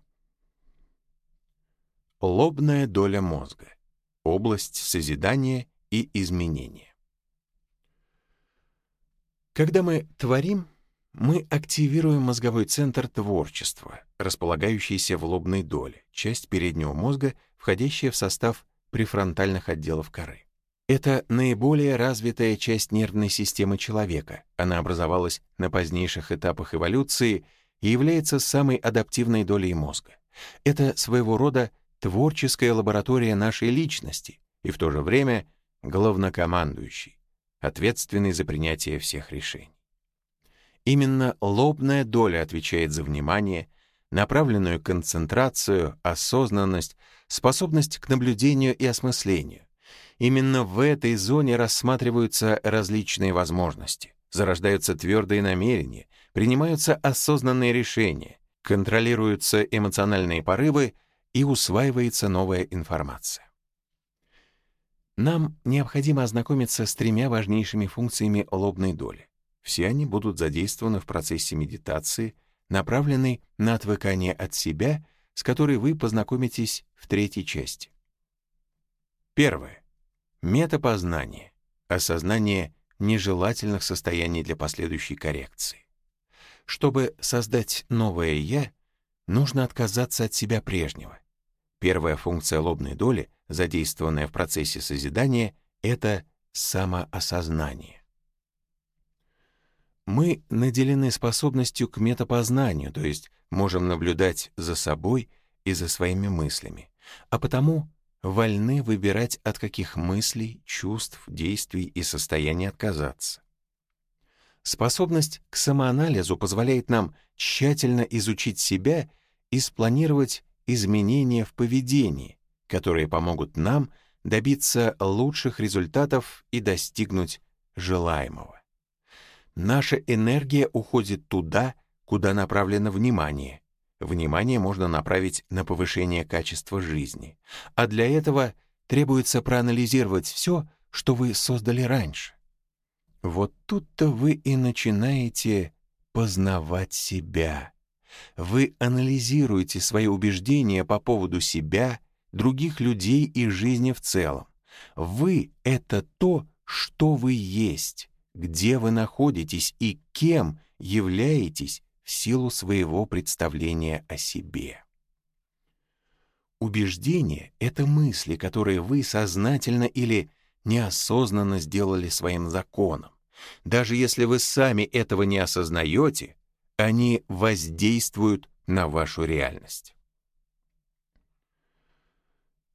Лобная доля мозга. Область созидания и изменения. Когда мы творим, мы активируем мозговой центр творчества, располагающийся в лобной доле, часть переднего мозга, входящая в состав префронтальных отделов коры. Это наиболее развитая часть нервной системы человека. Она образовалась на позднейших этапах эволюции и является самой адаптивной долей мозга. Это своего рода творческая лаборатория нашей личности и в то же время главнокомандующий, ответственный за принятие всех решений. Именно лобная доля отвечает за внимание, направленную концентрацию, осознанность, способность к наблюдению и осмыслению. Именно в этой зоне рассматриваются различные возможности, зарождаются твердые намерения, принимаются осознанные решения, контролируются эмоциональные порывы и усваивается новая информация. Нам необходимо ознакомиться с тремя важнейшими функциями лобной доли. Все они будут задействованы в процессе медитации, направленной на отвыкание от себя, с которой вы познакомитесь в третьей части. Первое. Метапознание. Осознание нежелательных состояний для последующей коррекции. Чтобы создать новое «я», нужно отказаться от себя прежнего. Первая функция лобной доли, задействованная в процессе созидания, это самоосознание мы наделены способностью к метапознанию, то есть можем наблюдать за собой и за своими мыслями, а потому вольны выбирать, от каких мыслей, чувств, действий и состояний отказаться. Способность к самоанализу позволяет нам тщательно изучить себя и спланировать изменения в поведении, которые помогут нам добиться лучших результатов и достигнуть желаемого. Наша энергия уходит туда, куда направлено внимание. Внимание можно направить на повышение качества жизни. А для этого требуется проанализировать все, что вы создали раньше. Вот тут-то вы и начинаете познавать себя. Вы анализируете свои убеждения по поводу себя, других людей и жизни в целом. Вы — это то, что вы есть где вы находитесь и кем являетесь силу своего представления о себе. Убеждения — это мысли, которые вы сознательно или неосознанно сделали своим законом. Даже если вы сами этого не осознаете, они воздействуют на вашу реальность.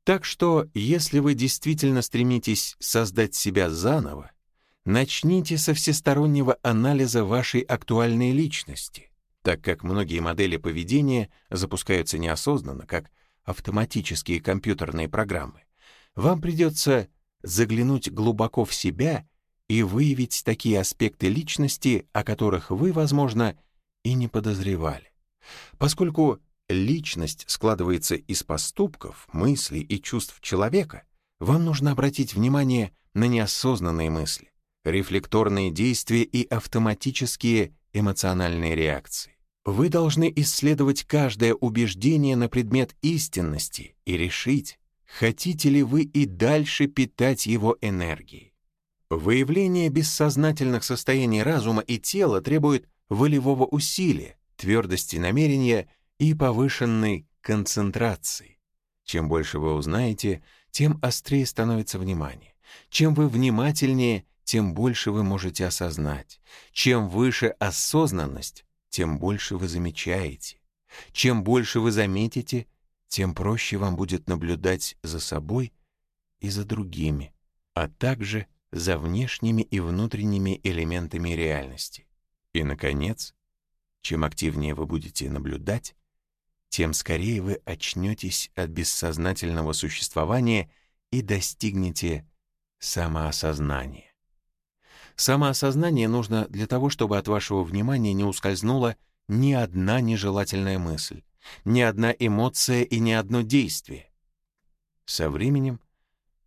Так что, если вы действительно стремитесь создать себя заново, начните со всестороннего анализа вашей актуальной личности, так как многие модели поведения запускаются неосознанно, как автоматические компьютерные программы. Вам придется заглянуть глубоко в себя и выявить такие аспекты личности, о которых вы, возможно, и не подозревали. Поскольку личность складывается из поступков, мыслей и чувств человека, вам нужно обратить внимание на неосознанные мысли, рефлекторные действия и автоматические эмоциональные реакции. Вы должны исследовать каждое убеждение на предмет истинности и решить, хотите ли вы и дальше питать его энергией. Выявление бессознательных состояний разума и тела требует волевого усилия, твердости намерения и повышенной концентрации. Чем больше вы узнаете, тем острее становится внимание. Чем вы внимательнее, тем больше вы можете осознать. Чем выше осознанность, тем больше вы замечаете. Чем больше вы заметите, тем проще вам будет наблюдать за собой и за другими, а также за внешними и внутренними элементами реальности. И, наконец, чем активнее вы будете наблюдать, тем скорее вы очнетесь от бессознательного существования и достигнете самоосознания. Самоосознание нужно для того, чтобы от вашего внимания не ускользнула ни одна нежелательная мысль, ни одна эмоция и ни одно действие. Со временем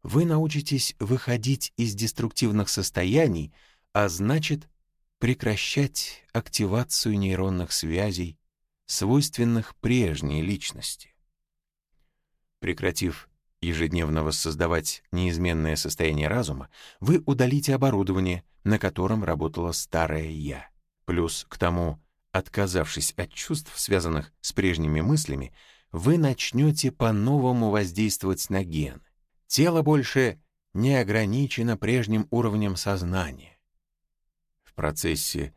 вы научитесь выходить из деструктивных состояний, а значит, прекращать активацию нейронных связей, свойственных прежней личности. Прекратив ежедневно воссоздавать неизменное состояние разума, вы удалите оборудование, на котором работало старое «я». Плюс к тому, отказавшись от чувств, связанных с прежними мыслями, вы начнете по-новому воздействовать на гены. Тело больше не ограничено прежним уровнем сознания. В процессе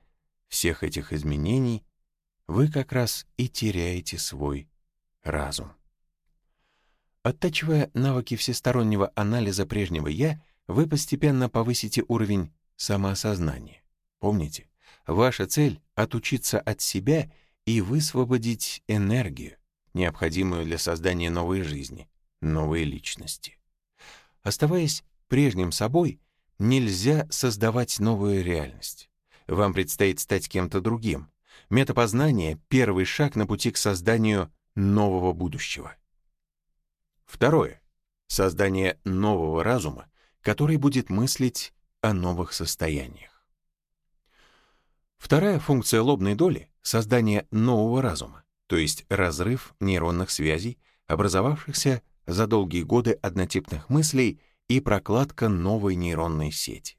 всех этих изменений вы как раз и теряете свой разум. Оттачивая навыки всестороннего анализа прежнего «я», вы постепенно повысите уровень самоосознания. Помните, ваша цель — отучиться от себя и высвободить энергию, необходимую для создания новой жизни, новой личности. Оставаясь прежним собой, нельзя создавать новую реальность. Вам предстоит стать кем-то другим. Метапознание — первый шаг на пути к созданию нового будущего. Второе. Создание нового разума, который будет мыслить о новых состояниях. Вторая функция лобной доли — создание нового разума, то есть разрыв нейронных связей, образовавшихся за долгие годы однотипных мыслей и прокладка новой нейронной сети.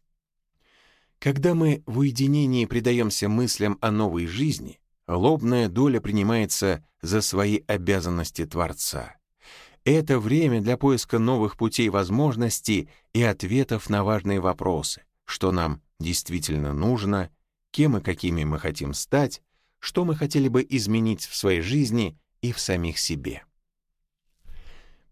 Когда мы в уединении предаемся мыслям о новой жизни, лобная доля принимается за свои обязанности Творца. Это время для поиска новых путей возможностей и ответов на важные вопросы, что нам действительно нужно, кем и какими мы хотим стать, что мы хотели бы изменить в своей жизни и в самих себе.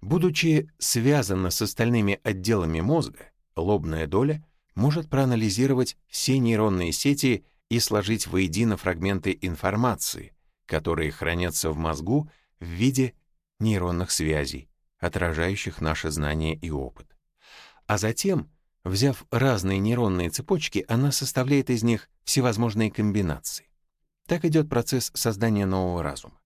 Будучи связана с остальными отделами мозга, лобная доля может проанализировать все нейронные сети и сложить воедино фрагменты информации, которые хранятся в мозгу в виде нейронных связей, отражающих наше знание и опыт. А затем, взяв разные нейронные цепочки, она составляет из них всевозможные комбинации. Так идет процесс создания нового разума.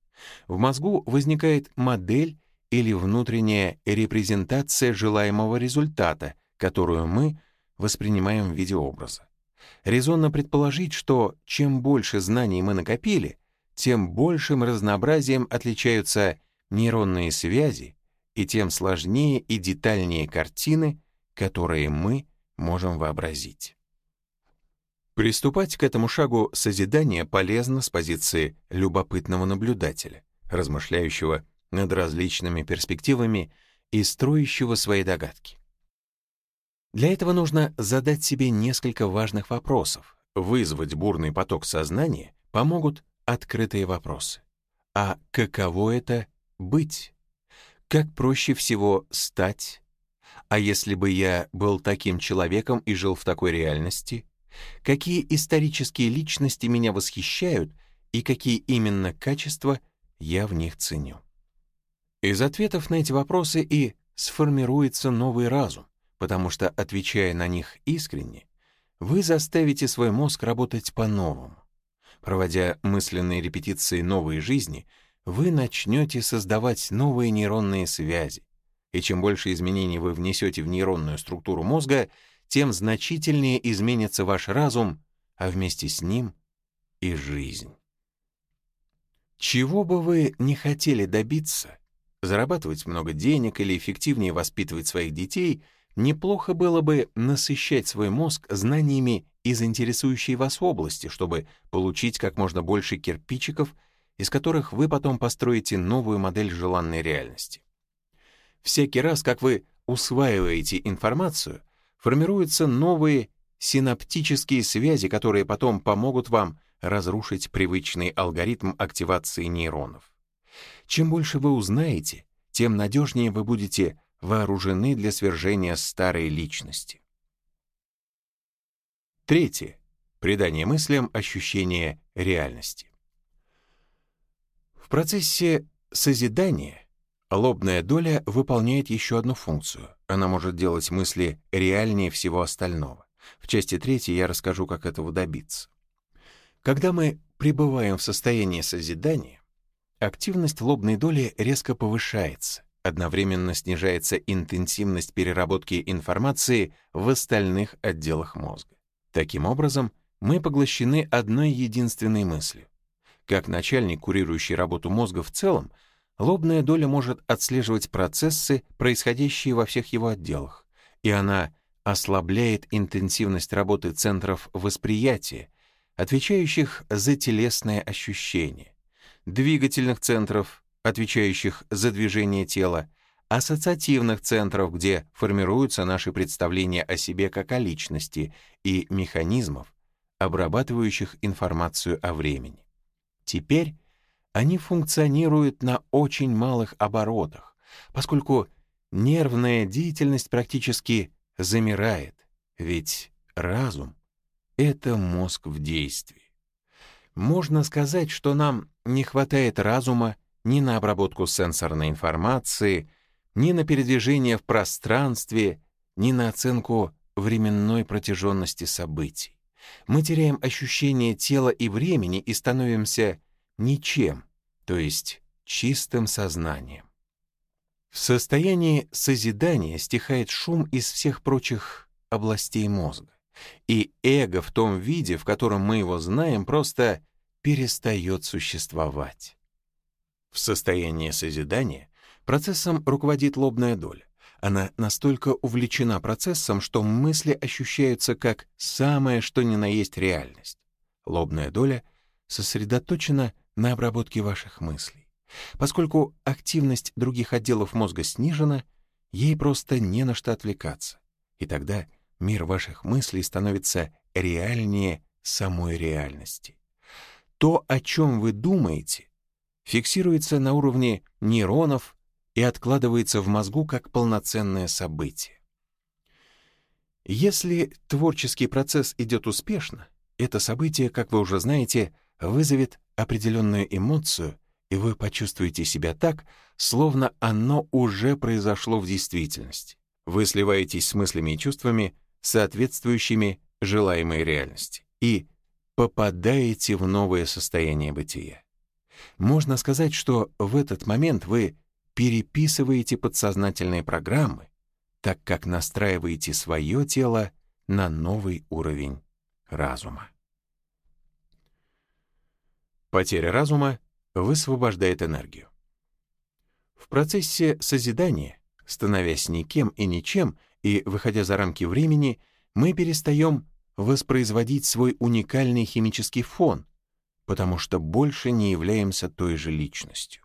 В мозгу возникает модель или внутренняя репрезентация желаемого результата, которую мы воспринимаем в виде образа. Резонно предположить, что чем больше знаний мы накопили, тем большим разнообразием отличаются нейронные связи и тем сложнее и детальнее картины, которые мы можем вообразить. Приступать к этому шагу созидания полезно с позиции любопытного наблюдателя, размышляющего над различными перспективами и строящего свои догадки. Для этого нужно задать себе несколько важных вопросов. Вызвать бурный поток сознания помогут открытые вопросы. А каково это — быть? Как проще всего стать? А если бы я был таким человеком и жил в такой реальности? Какие исторические личности меня восхищают и какие именно качества я в них ценю? Из ответов на эти вопросы и сформируется новый разум, потому что, отвечая на них искренне, вы заставите свой мозг работать по-новому. Проводя мысленные репетиции новой жизни, вы начнете создавать новые нейронные связи. И чем больше изменений вы внесете в нейронную структуру мозга, тем значительнее изменится ваш разум, а вместе с ним и жизнь. Чего бы вы не хотели добиться, зарабатывать много денег или эффективнее воспитывать своих детей, неплохо было бы насыщать свой мозг знаниями из интересующей вас области, чтобы получить как можно больше кирпичиков, из которых вы потом построите новую модель желанной реальности. Всякий раз, как вы усваиваете информацию, формируются новые синаптические связи, которые потом помогут вам разрушить привычный алгоритм активации нейронов. Чем больше вы узнаете, тем надежнее вы будете вооружены для свержения старой личности. Третье. Придание мыслям ощущения реальности. В процессе созидания лобная доля выполняет еще одну функцию. Она может делать мысли реальнее всего остального. В части третьей я расскажу, как этого добиться. Когда мы пребываем в состоянии созидания, активность лобной доли резко повышается, одновременно снижается интенсивность переработки информации в остальных отделах мозга. Таким образом, мы поглощены одной единственной мыслью. Как начальник, курирующий работу мозга в целом, лобная доля может отслеживать процессы, происходящие во всех его отделах, и она ослабляет интенсивность работы центров восприятия, отвечающих за телесные ощущения, двигательных центров, отвечающих за движение тела, ассоциативных центров, где формируются наши представления о себе как о личности, и механизмов, обрабатывающих информацию о времени. Теперь они функционируют на очень малых оборотах, поскольку нервная деятельность практически замирает, ведь разум — это мозг в действии. Можно сказать, что нам не хватает разума ни на обработку сенсорной информации, ни на передвижение в пространстве, ни на оценку временной протяженности событий. Мы теряем ощущение тела и времени и становимся ничем, то есть чистым сознанием. В состоянии созидания стихает шум из всех прочих областей мозга, и эго в том виде, в котором мы его знаем, просто перестает существовать. В состоянии созидания процессом руководит лобная доля. Она настолько увлечена процессом, что мысли ощущаются как самое что ни на есть реальность. Лобная доля сосредоточена на обработке ваших мыслей. Поскольку активность других отделов мозга снижена, ей просто не на что отвлекаться. И тогда мир ваших мыслей становится реальнее самой реальности. То, о чем вы думаете, фиксируется на уровне нейронов и откладывается в мозгу как полноценное событие. Если творческий процесс идет успешно, это событие, как вы уже знаете, вызовет определенную эмоцию, и вы почувствуете себя так, словно оно уже произошло в действительности. Вы сливаетесь с мыслями и чувствами, соответствующими желаемой реальности, и попадаете в новое состояние бытия. Можно сказать, что в этот момент вы переписываете подсознательные программы, так как настраиваете свое тело на новый уровень разума. Потеря разума высвобождает энергию. В процессе созидания, становясь никем и ничем и выходя за рамки времени, мы перестаем воспроизводить свой уникальный химический фон, потому что больше не являемся той же личностью.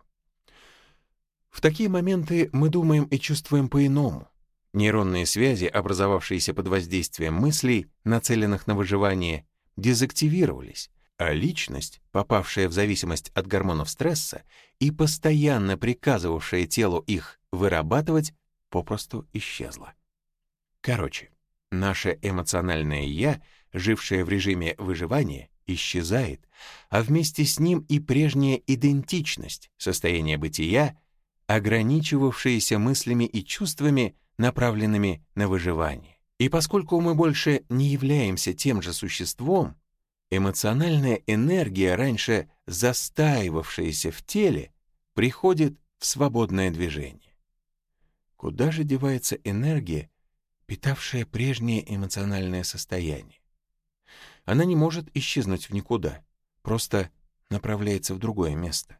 В такие моменты мы думаем и чувствуем по-иному. Нейронные связи, образовавшиеся под воздействием мыслей, нацеленных на выживание, дезактивировались, а личность, попавшая в зависимость от гормонов стресса и постоянно приказывавшая телу их вырабатывать, попросту исчезла. Короче, наше эмоциональное «я», жившее в режиме выживания, исчезает, а вместе с ним и прежняя идентичность, состояние бытия, ограничивавшееся мыслями и чувствами, направленными на выживание. И поскольку мы больше не являемся тем же существом, эмоциональная энергия, раньше застаивавшаяся в теле, приходит в свободное движение. Куда же девается энергия, питавшая прежнее эмоциональное состояние? Она не может исчезнуть в никуда, просто направляется в другое место.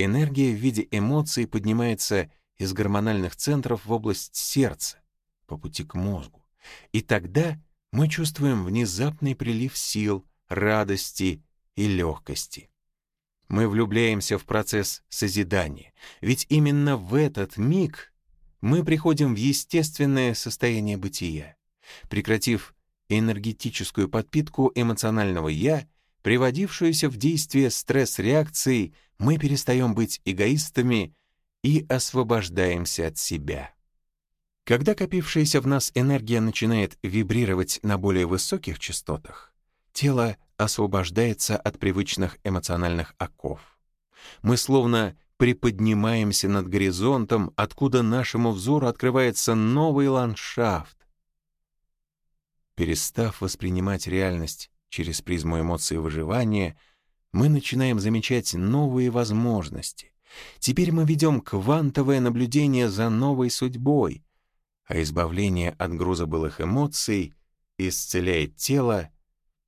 Энергия в виде эмоций поднимается из гормональных центров в область сердца, по пути к мозгу. И тогда мы чувствуем внезапный прилив сил, радости и легкости. Мы влюбляемся в процесс созидания, ведь именно в этот миг мы приходим в естественное состояние бытия. Прекратив энергетическую подпитку эмоционального «я», приводившуюся в действие стресс-реакции, мы перестаем быть эгоистами и освобождаемся от себя. Когда копившаяся в нас энергия начинает вибрировать на более высоких частотах, тело освобождается от привычных эмоциональных оков. Мы словно приподнимаемся над горизонтом, откуда нашему взору открывается новый ландшафт. Перестав воспринимать реальность через призму эмоций выживания, мы начинаем замечать новые возможности. Теперь мы ведем квантовое наблюдение за новой судьбой, а избавление от груза былых эмоций исцеляет тело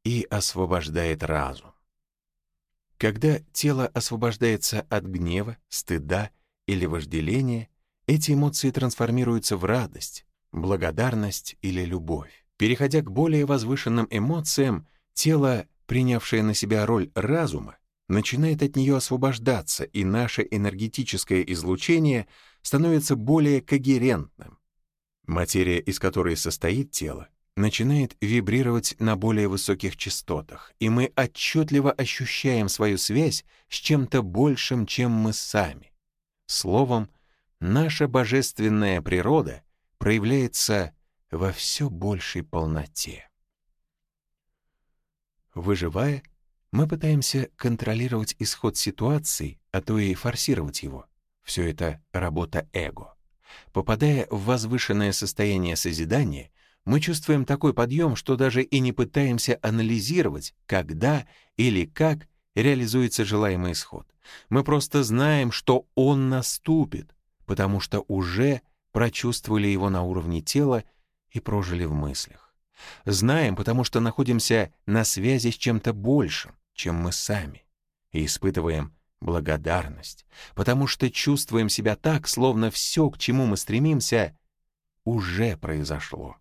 и освобождает разум. Когда тело освобождается от гнева, стыда или вожделения, эти эмоции трансформируются в радость, благодарность или любовь. Переходя к более возвышенным эмоциям, тело, принявшее на себя роль разума, начинает от нее освобождаться, и наше энергетическое излучение становится более когерентным. Материя, из которой состоит тело, начинает вибрировать на более высоких частотах, и мы отчетливо ощущаем свою связь с чем-то большим, чем мы сами. Словом, наша божественная природа проявляется во все большей полноте. Выживая, мы пытаемся контролировать исход ситуации, а то и форсировать его. Все это работа эго. Попадая в возвышенное состояние созидания, мы чувствуем такой подъем, что даже и не пытаемся анализировать, когда или как реализуется желаемый исход. Мы просто знаем, что он наступит, потому что уже прочувствовали его на уровне тела и прожили в мыслях. Знаем, потому что находимся на связи с чем-то большим, чем мы сами, и испытываем благодарность, потому что чувствуем себя так, словно все, к чему мы стремимся, уже произошло.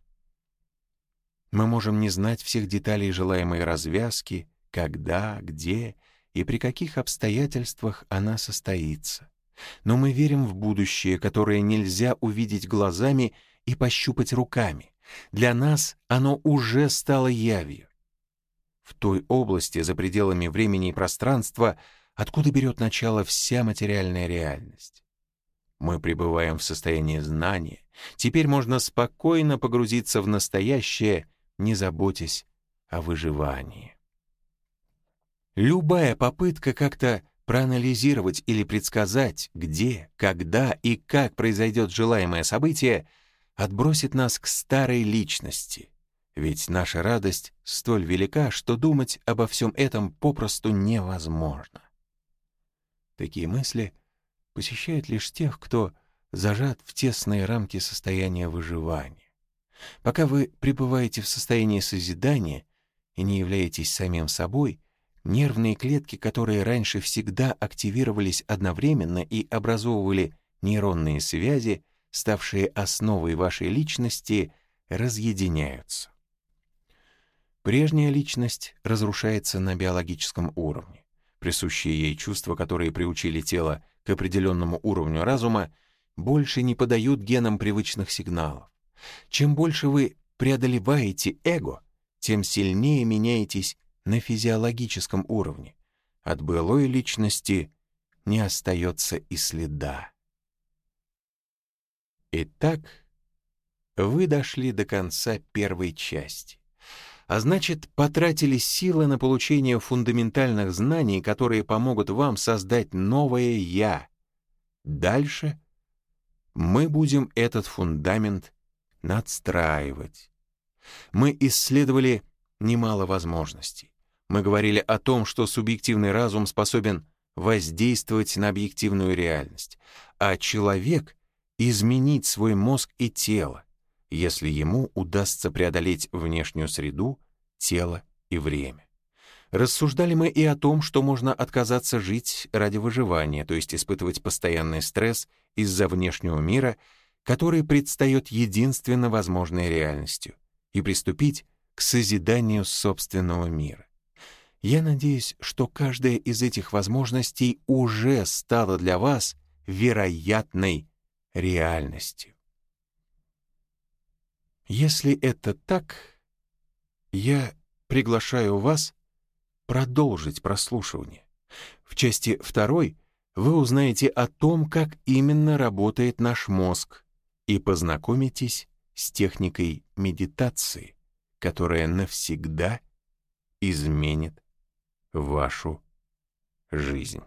Мы можем не знать всех деталей желаемой развязки, когда, где и при каких обстоятельствах она состоится. Но мы верим в будущее, которое нельзя увидеть глазами и пощупать руками. Для нас оно уже стало явью. В той области, за пределами времени и пространства, откуда берет начало вся материальная реальность. Мы пребываем в состоянии знания. Теперь можно спокойно погрузиться в настоящее, не заботясь о выживании. Любая попытка как-то проанализировать или предсказать, где, когда и как произойдет желаемое событие, отбросит нас к старой личности. Ведь наша радость столь велика, что думать обо всем этом попросту невозможно. Такие мысли посещают лишь тех, кто зажат в тесные рамки состояния выживания. Пока вы пребываете в состоянии созидания и не являетесь самим собой, нервные клетки, которые раньше всегда активировались одновременно и образовывали нейронные связи, ставшие основой вашей личности, разъединяются. Прежняя личность разрушается на биологическом уровне присущие ей чувства, которые приучили тело к определенному уровню разума, больше не подают генам привычных сигналов. Чем больше вы преодолеваете эго, тем сильнее меняетесь на физиологическом уровне. От былой личности не остается и следа. Итак, вы дошли до конца первой части, а значит, потратили силы на получение фундаментальных знаний, которые помогут вам создать новое «я». Дальше мы будем этот фундамент надстраивать. Мы исследовали немало возможностей. Мы говорили о том, что субъективный разум способен воздействовать на объективную реальность, а человек — изменить свой мозг и тело, если ему удастся преодолеть внешнюю среду, тело и время. Рассуждали мы и о том, что можно отказаться жить ради выживания, то есть испытывать постоянный стресс из-за внешнего мира, который предстает единственно возможной реальностью, и приступить к созиданию собственного мира. Я надеюсь, что каждая из этих возможностей уже стала для вас вероятной реальностью. Если это так, я приглашаю вас продолжить прослушивание. В части второй вы узнаете о том, как именно работает наш мозг, и познакомитесь с техникой медитации, которая навсегда изменит вашу жизнь.